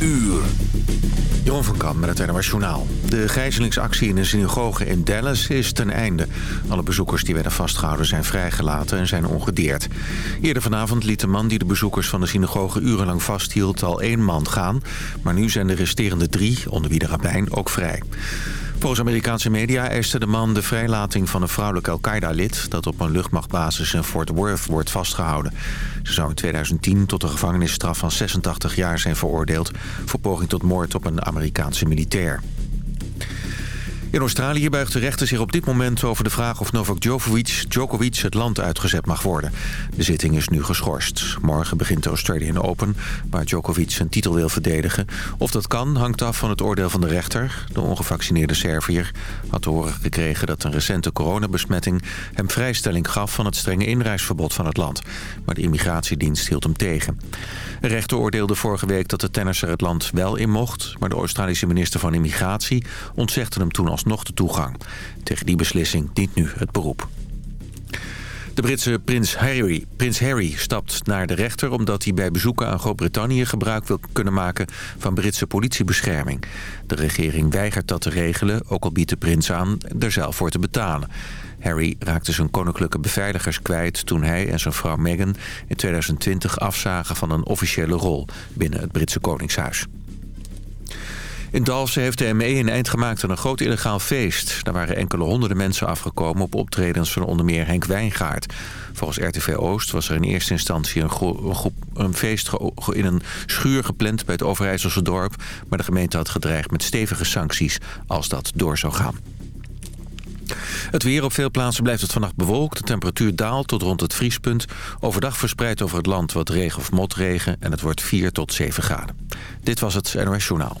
uur. Jeroen van Kam met het NOS Journaal. De gijzelingsactie in een synagoge in Dallas is ten einde. Alle bezoekers die werden vastgehouden zijn vrijgelaten en zijn ongedeerd. Eerder vanavond liet de man die de bezoekers van de synagoge urenlang vasthield al één man gaan. Maar nu zijn de resterende drie, onder wie de rabbijn, ook vrij. Volgens Amerikaanse media eiste de man de vrijlating van een vrouwelijk Al-Qaeda-lid... dat op een luchtmachtbasis in Fort Worth wordt vastgehouden. Ze zou in 2010 tot een gevangenisstraf van 86 jaar zijn veroordeeld... voor poging tot moord op een Amerikaanse militair. In Australië buigt de rechter zich op dit moment over de vraag of Novak Djokovic, Djokovic het land uitgezet mag worden. De zitting is nu geschorst. Morgen begint de Australian Open, waar Djokovic zijn titel wil verdedigen. Of dat kan, hangt af van het oordeel van de rechter. De ongevaccineerde Serviër had te horen gekregen dat een recente coronabesmetting hem vrijstelling gaf van het strenge inreisverbod van het land. Maar de immigratiedienst hield hem tegen. De rechter oordeelde vorige week dat de tennisser het land wel in mocht, maar de Australische minister van Immigratie ontzegde hem toen als alsnog de toegang. Tegen die beslissing dient nu het beroep. De Britse prins Harry, prins Harry stapt naar de rechter... omdat hij bij bezoeken aan Groot-Brittannië gebruik wil kunnen maken... van Britse politiebescherming. De regering weigert dat te regelen, ook al biedt de prins aan er zelf voor te betalen. Harry raakte zijn koninklijke beveiligers kwijt... toen hij en zijn vrouw Meghan in 2020 afzagen van een officiële rol... binnen het Britse Koningshuis. In Dalfsen heeft de ME een eind gemaakt aan een groot illegaal feest. Daar waren enkele honderden mensen afgekomen op optredens van onder meer Henk Wijngaard. Volgens RTV Oost was er in eerste instantie een, een feest in een schuur gepland bij het Overijsselse dorp. Maar de gemeente had gedreigd met stevige sancties als dat door zou gaan. Het weer op veel plaatsen blijft het vannacht bewolkt. De temperatuur daalt tot rond het vriespunt. Overdag verspreidt over het land wat regen of motregen. En het wordt 4 tot 7 graden. Dit was het NOS Journaal.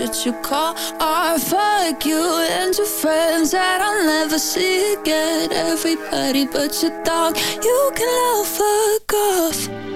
what you call art. Fuck you and your friends that I'll never see again. Everybody but your dog, you can all fuck off.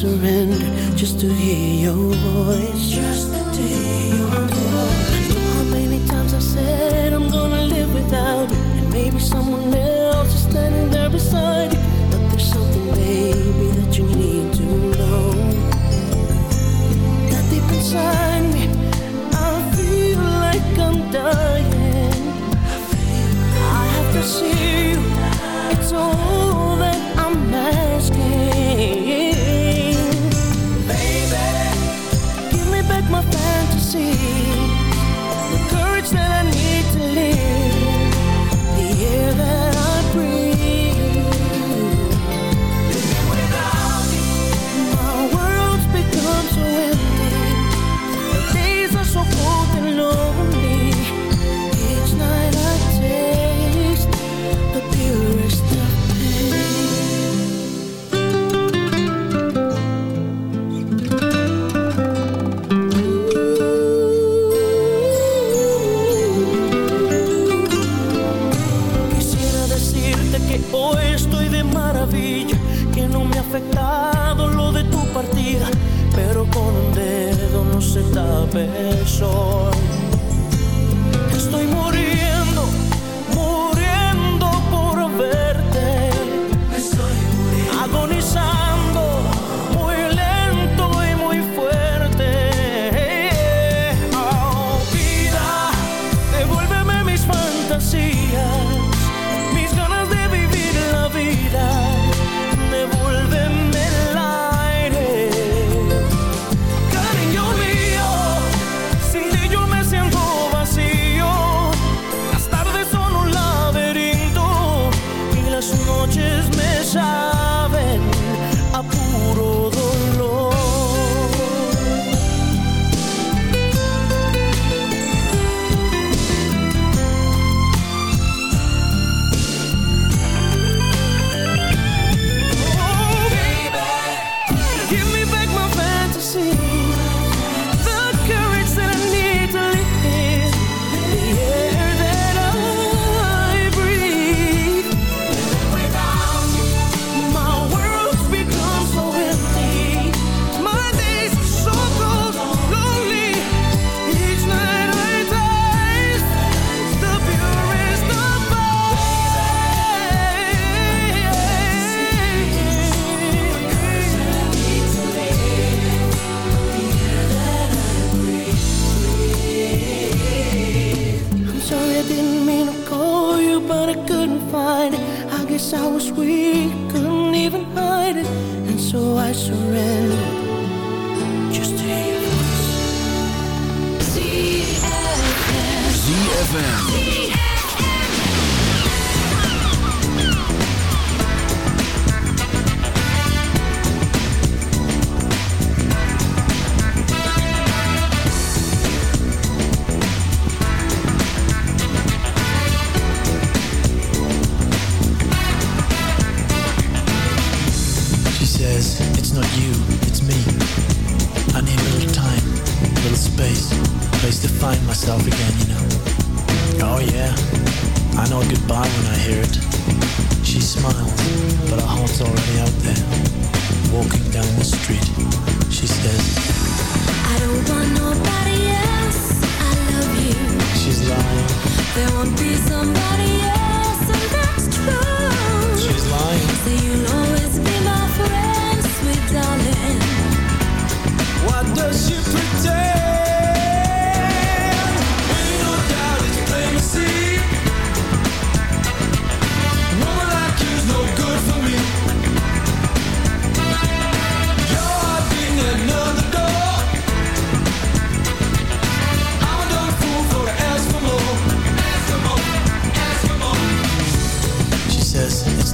surrender.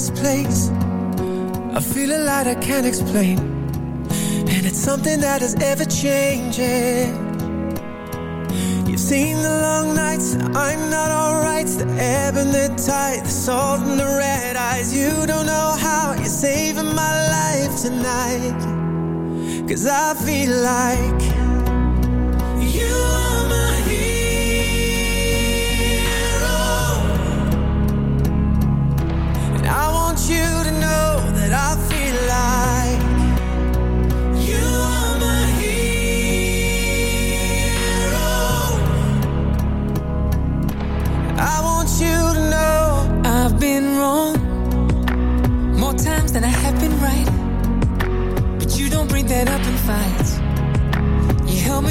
Darkest place. I feel a light I can't explain. And it's something that is ever changing. You've seen the long nights, I'm not alright. The ebb and the tide, the salt and the red eyes. You don't know how you're saving my life tonight. Cause I feel like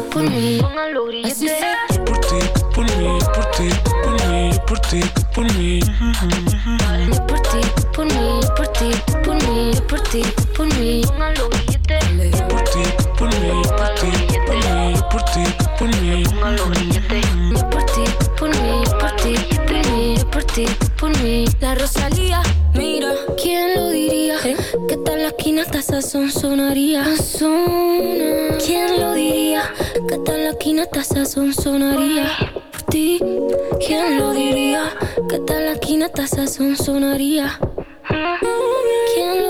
por mí. Por ti, por mí, por ti, por mí, por ti, por voor mij, por ti, por mí, por ti, por mí, por ti, por mí. Por ti, por mí, por ti, por mij, por ti, por mí. Yo por ti, por voor por ti, por mí, por ti, por. La Rosalía. quinata esa son sonaría Sona. ¿Quién lo diría? Que tal la quinata esa son sonaría Por ti, ¿quién lo diría? Que tal la quinata esa son sonaría ¿Quién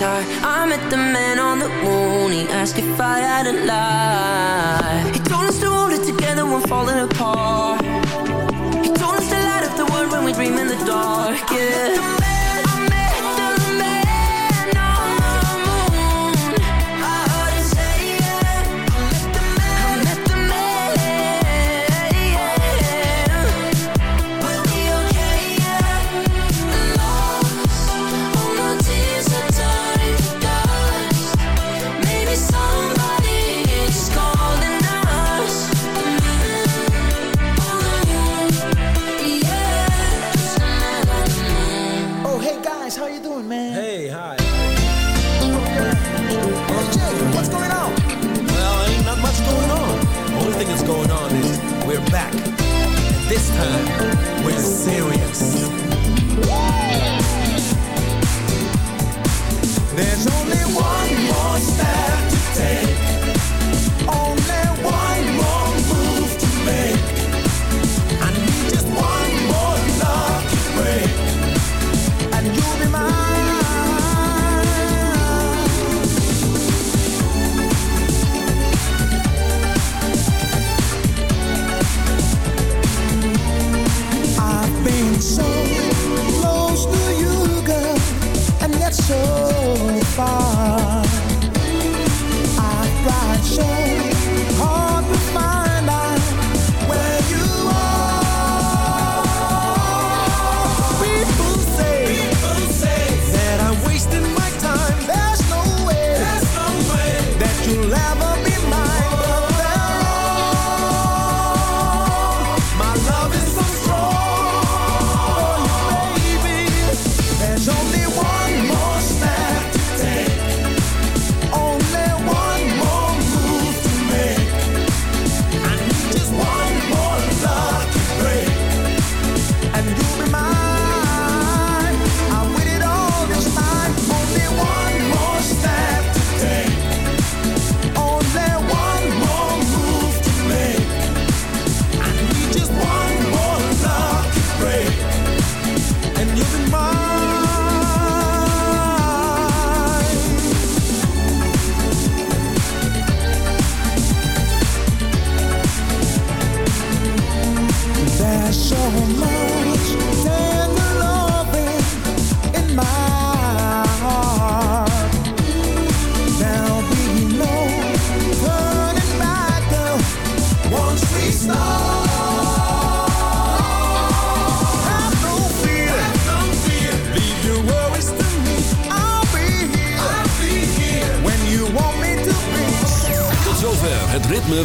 guitar. I met the man on the moon. He asked if I had a life.